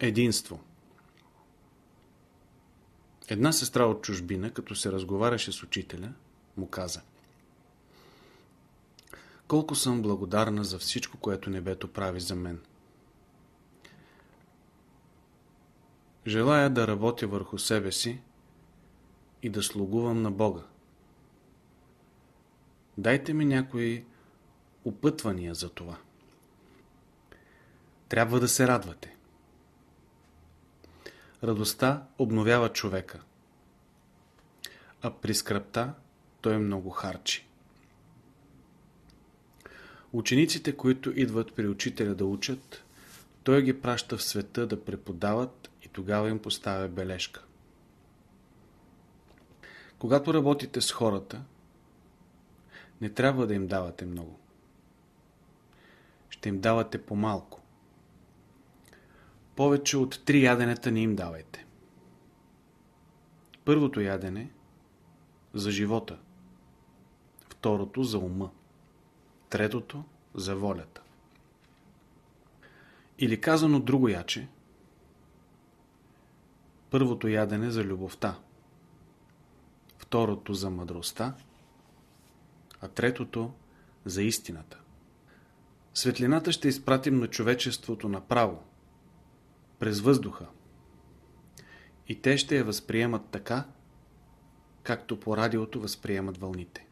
Единство Една сестра от чужбина, като се разговаряше с учителя, му каза Колко съм благодарна за всичко, което небето прави за мен. Желая да работя върху себе си и да слугувам на Бога. Дайте ми някои опътвания за това. Трябва да се радвате. Радостта обновява човека, а при скръпта той много харчи. Учениците, които идват при учителя да учат, той ги праща в света да преподават и тогава им поставя бележка. Когато работите с хората, не трябва да им давате много. Ще им давате по-малко. Повече от три яденета не им давайте. Първото ядене за живота. Второто за ума. Третото за волята. Или казано друго яче, първото ядене за любовта, второто за мъдростта, а третото за истината. Светлината ще изпратим на човечеството направо, през въздуха. И те ще я възприемат така, както по радиото възприемат вълните.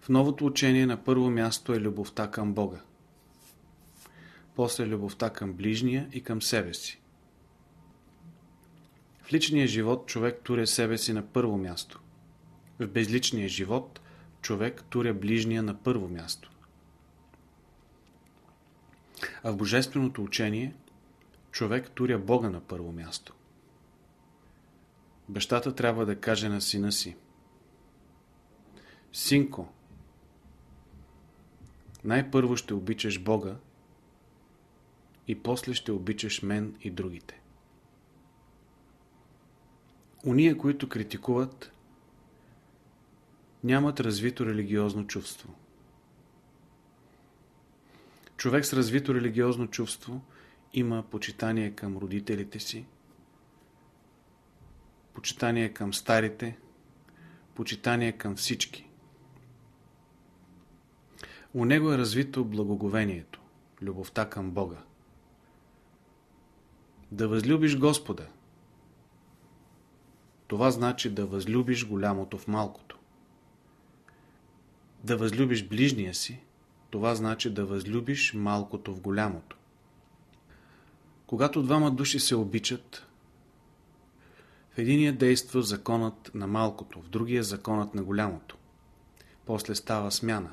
В новото учение на първо място е любовта към Бога. После любовта към ближния и към себе си. В личния живот човек туря себе си на първо място. В безличния живот човек туря ближния на първо място. А в Божественото учение човек туря Бога на първо място. Бащата трябва да каже на сина си Синко, най-първо ще обичаш Бога и после ще обичаш мен и другите. Уния, които критикуват, нямат развито религиозно чувство. Човек с развито религиозно чувство има почитание към родителите си, почитание към старите, почитание към всички. У него е развито благоговението, любовта към Бога. Да възлюбиш Господа. Това значи да възлюбиш голямото в малкото. Да възлюбиш ближния си, това значи да възлюбиш малкото в голямото. Когато двама души се обичат, в единия действа законът на малкото, в другия законът на голямото. После става смяна.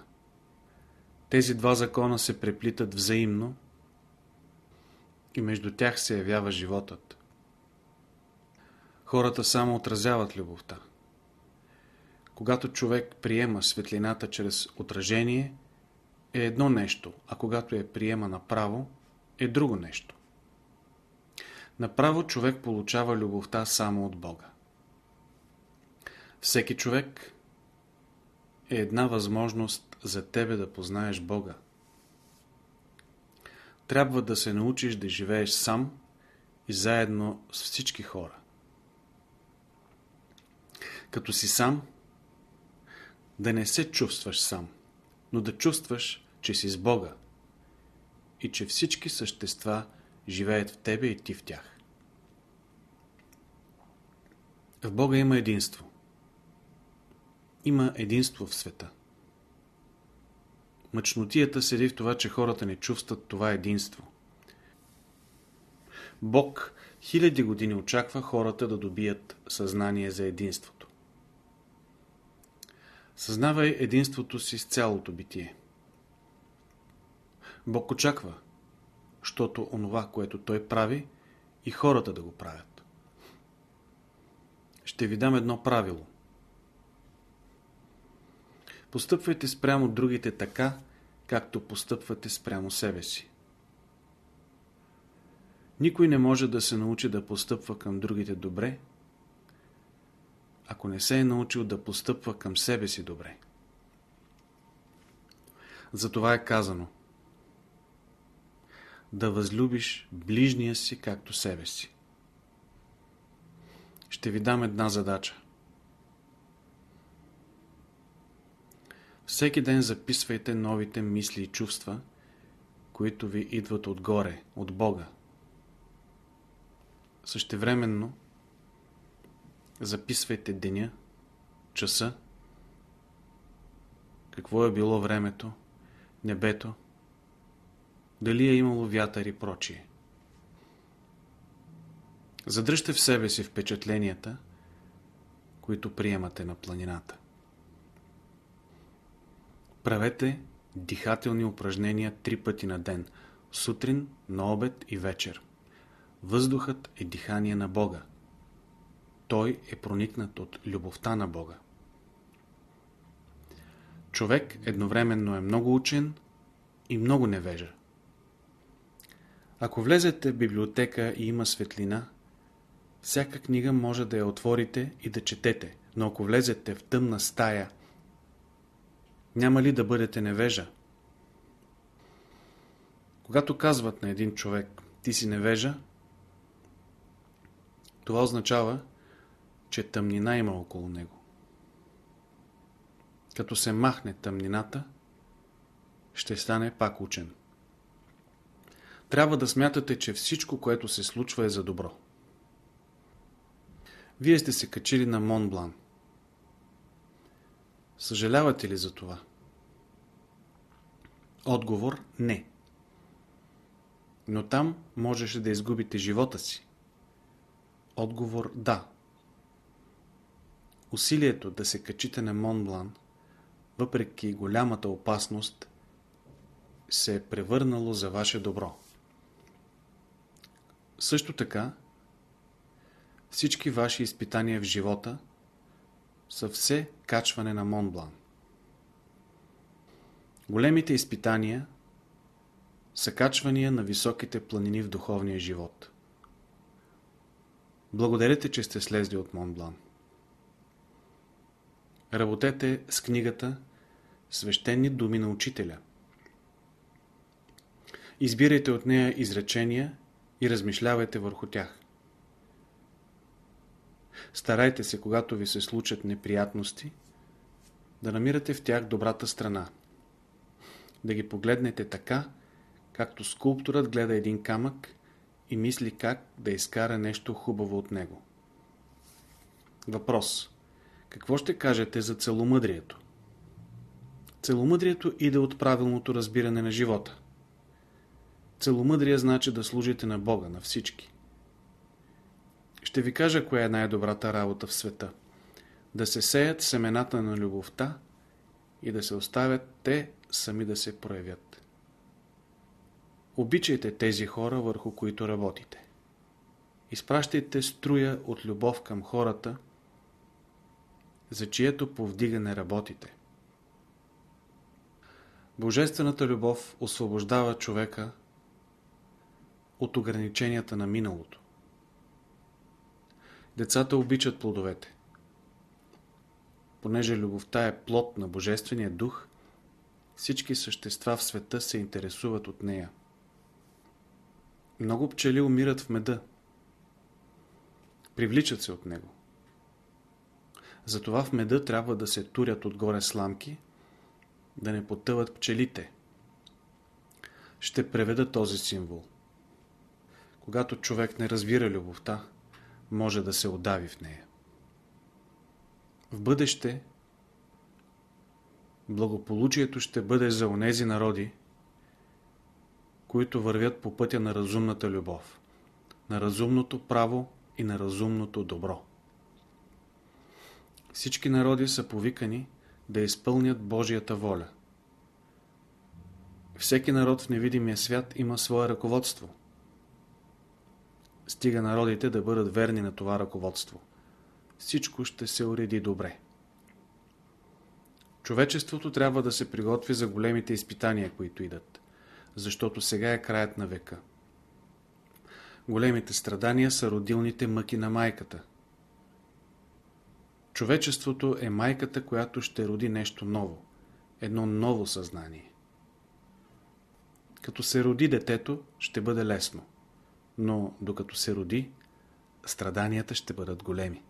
Тези два закона се преплитат взаимно и между тях се явява животът. Хората само отразяват любовта. Когато човек приема светлината чрез отражение, е едно нещо, а когато я приема направо, е друго нещо. Направо човек получава любовта само от Бога. Всеки човек е една възможност за тебе да познаеш Бога. Трябва да се научиш да живееш сам и заедно с всички хора. Като си сам, да не се чувстваш сам, но да чувстваш, че си с Бога и че всички същества живеят в тебе и ти в тях. В Бога има единство. Има единство в света. Мъчнотията седи в това, че хората не чувстват това единство. Бог хиляди години очаква хората да добият съзнание за единството. Съзнавай единството си с цялото битие. Бог очаква, защото онова, което Той прави, и хората да го правят. Ще ви дам едно правило. Постъпвайте спрямо другите така, както постъпвате спрямо себе си. Никой не може да се научи да постъпва към другите добре, ако не се е научил да постъпва към себе си добре. Затова е казано да възлюбиш ближния си както себе си. Ще ви дам една задача. Всеки ден записвайте новите мисли и чувства, които ви идват отгоре, от Бога. Същевременно записвайте деня, часа, какво е било времето, небето, дали е имало вятър и прочие. Задръжте в себе си впечатленията, които приемате на планината. Правете дихателни упражнения три пъти на ден, сутрин, на обед и вечер. Въздухът е дихание на Бога. Той е проникнат от любовта на Бога. Човек едновременно е много учен и много невежа. Ако влезете в библиотека и има светлина, всяка книга може да я отворите и да четете, но ако влезете в тъмна стая, няма ли да бъдете невежа? Когато казват на един човек, ти си невежа, това означава, че тъмнина има около него. Като се махне тъмнината, ще стане пак учен. Трябва да смятате, че всичко, което се случва е за добро. Вие сте се качили на Монблан. Съжалявате ли за това? Отговор – не. Но там можеше да изгубите живота си. Отговор – да. Усилието да се качите на Монблан, въпреки голямата опасност, се е превърнало за ваше добро. Също така, всички ваши изпитания в живота са все качване на Монблан. Големите изпитания са качвания на високите планини в духовния живот. Благодарете, че сте слезли от Монблан. Работете с книгата Свещени думи на учителя. Избирайте от нея изречения и размишлявайте върху тях. Старайте се, когато ви се случат неприятности, да намирате в тях добрата страна. Да ги погледнете така, както скулпторът гледа един камък и мисли как да изкара нещо хубаво от него. Въпрос. Какво ще кажете за целомъдрието? Целомъдрието иде от правилното разбиране на живота. Целомъдрие значи да служите на Бога, на всички. Ще ви кажа коя е най-добрата работа в света. Да се сеят семената на любовта и да се оставят те сами да се проявят. Обичайте тези хора, върху които работите. Изпращайте струя от любов към хората, за чието повдигане работите. Божествената любов освобождава човека от ограниченията на миналото. Децата обичат плодовете. Понеже любовта е плод на Божествения дух, всички същества в света се интересуват от нея. Много пчели умират в меда. Привличат се от него. Затова в меда трябва да се турят отгоре сламки, да не потъват пчелите. Ще преведа този символ. Когато човек не разбира любовта, може да се отдави в нея. В бъдеще благополучието ще бъде за онези народи, които вървят по пътя на разумната любов, на разумното право и на разумното добро. Всички народи са повикани да изпълнят Божията воля. Всеки народ в невидимия свят има свое ръководство – Стига народите да бъдат верни на това ръководство. Всичко ще се уреди добре. Човечеството трябва да се приготви за големите изпитания, които идат, защото сега е краят на века. Големите страдания са родилните мъки на майката. Човечеството е майката, която ще роди нещо ново, едно ново съзнание. Като се роди детето, ще бъде лесно. Но докато се роди, страданията ще бъдат големи.